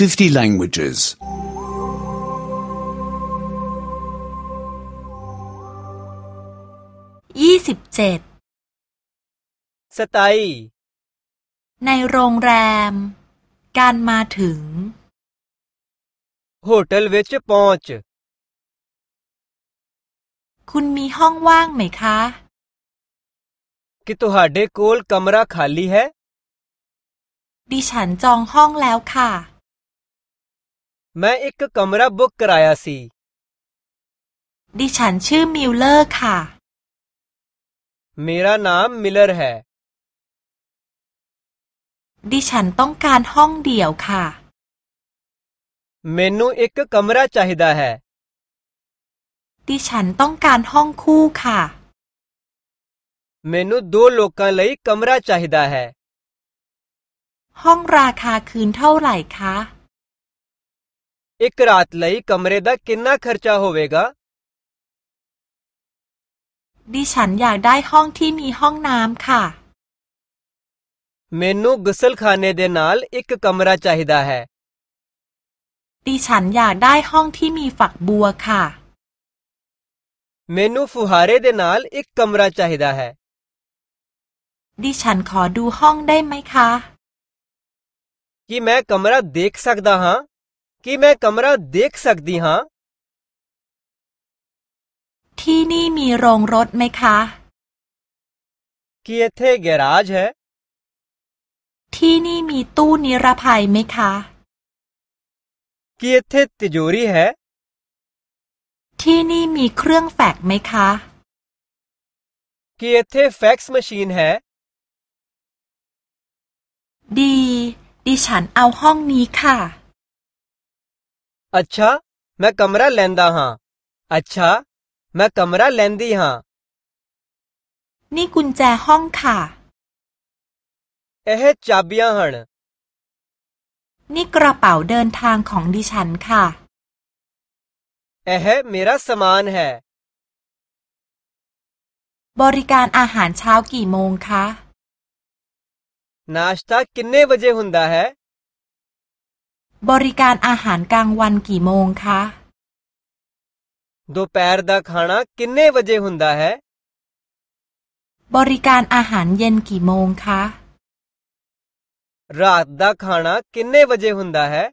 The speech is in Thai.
50 languages. 27สไตล์ในโรงแรม การมาถึง होटल विच पहुंच คุณมีห้องว่างไหมคะ कि तुम्हारे ลคัมราคาลี่ है ดิฉันจองห้องแล้วค่ะ ਮੈਂ ਇੱਕ ਕਮਰਾ ਬੁੱਕ ਕਰਾਇਆ ਸੀ ดิฉันชื่อมิลเลอร์ค่ะ ਮੇਰਾ ਨਾਮ ਮਿਲਰ ਹੈ ดิฉันต้องการห้องเดี่ยวค่ะ ਮੈਨੂੰ ਇੱਕ ਕਮਰਾ ਚਾਹੀਦਾ ਹੈ ดิฉันต้องการห้องคู่ค่ะ मेनू दो लोग कमरा चाहिदा है ห้องราคาคืนเท่าไหร่คะ ਇੱਕ ਰਾਤ ਲਈ ਕਮਰੇ ਦਾ ਕਿੰਨਾ ਖਰਚਾ ਹੋਵੇਗਾ ดิฉันอยากได้ห้องที่มีห้องน้ำค่ะ ਮੈਨੂੰ ਗੁਸਲਖਾਨੇ ਦੇ ਨਾਲ ਇੱਕ ਕਮਰਾ ਚਾਹੀਦਾ ਹੈ ดิฉันอยากได้ห้องที่มีฝักบัวค่ะ ਮੈਨੂੰ ਫੁਹਾਰੇ ਦੇ ਨਾਲ ਇੱਕ ਕਮਰਾ ਚਾਹੀਦਾ ਹੈ ดิฉันขอดูห้องได้ไหมคะ ਕੀ ਮੈਂ ਕਮਰਾ ਦੇਖ ਸਕਦਾ ਹਾਂ ਕੀ ਮੈਂ ਕਮਰਾ ਦੇਖ ਸਕਦੀ ਹਾਂ ที่นี่มีโรงรถไหมคะ ਕੀ ਇੱਥੇ ਗੈਰਾਜ ਹੈ ที่นี่มีตู้นิรภัยไหมคะ ਕੀ ਇੱਥੇ ਤਿਜੋਰੀ ਹੈ ที่นี่มีเครื่องแฟกซ์ไหมคะ ਕੀ ਇੱਥੇ ਫੈਕਸ ਮਸ਼ੀਨ ਹੈ ดี ดิฉันเอาห้องนี้ค่ะ ਅੱਛਾ ਮੈਂ ਕਮਰਾ ਲੈਂਦਾ ਹਾਂ ਅੱਛਾ ਮੈਂ ਕਮਰਾ ਲੈਂਦੀ ਹਾਂ นี่กุญแจห้องค่ะ ਇਹ ਚਾਬੀਆਂ ਹਨ นี่กระเป๋าเดินทางของดิฉันค่ะ ਇਹ ਮੇਰਾ ਸਮਾਨ ਹੈ บริการอาหารเช้ากี่โมงคะ ਨਾਸ਼ਤਾ ਕਿੰਨੇ ਵਜੇ ਹੁੰਦਾ ਹੈ บริการอาหารกลางวันกี่โมงคะ दोपहर दा खाना किन्ने बजे हुंदा है บริการอาหารเย็นกี่โมงคะ रात दा खाना किन्ने बजे हुंदा है